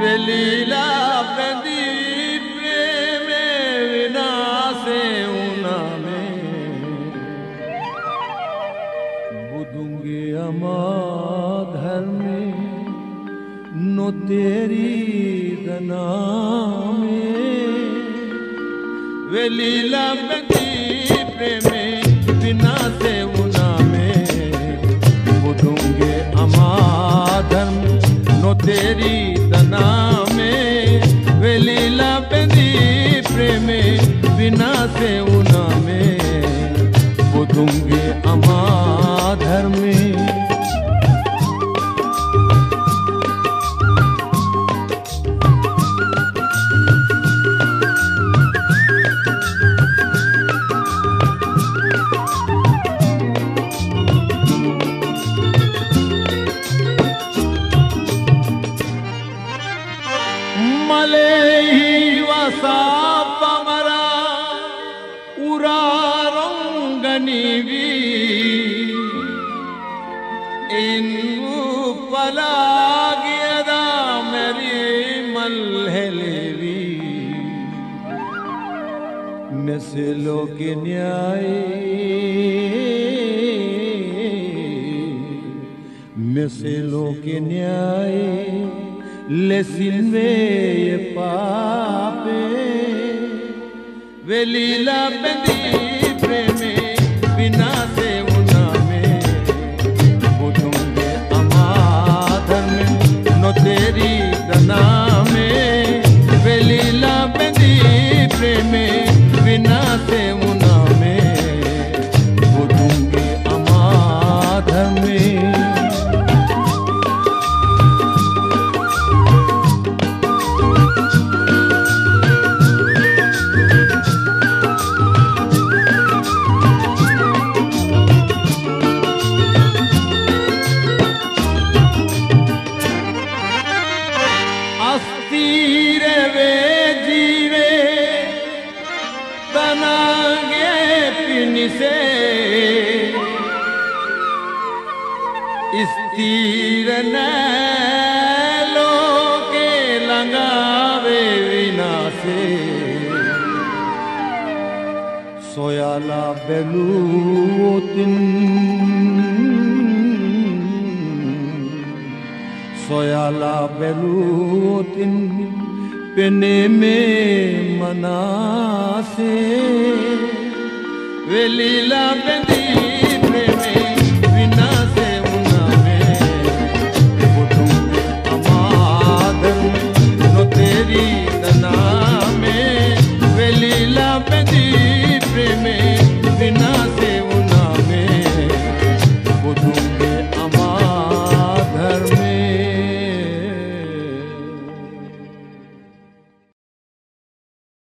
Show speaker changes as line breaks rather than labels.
वेलीला प्रदीप में विनाशे उना में। बुदूँगे अमा धर्मे नो तेरी दना में। वेलीला प्रदीप में विनाशे उना बुदूँगे अमा धर्मे मले ही वसा पमरा उरा रंगनी भी इन पलागियदा मेरी मलहलेवी मिसलो के न्याय मिसलो के न्याय वे ये पापे। बंदी නිසේ ස්තීරනෑ ලෝකේ ළඟාවේ විනාසේ සොයාලා බැලූතින් සොයාලා බැලූතින් පෙනේ මේ මනාසේ. Velila bendita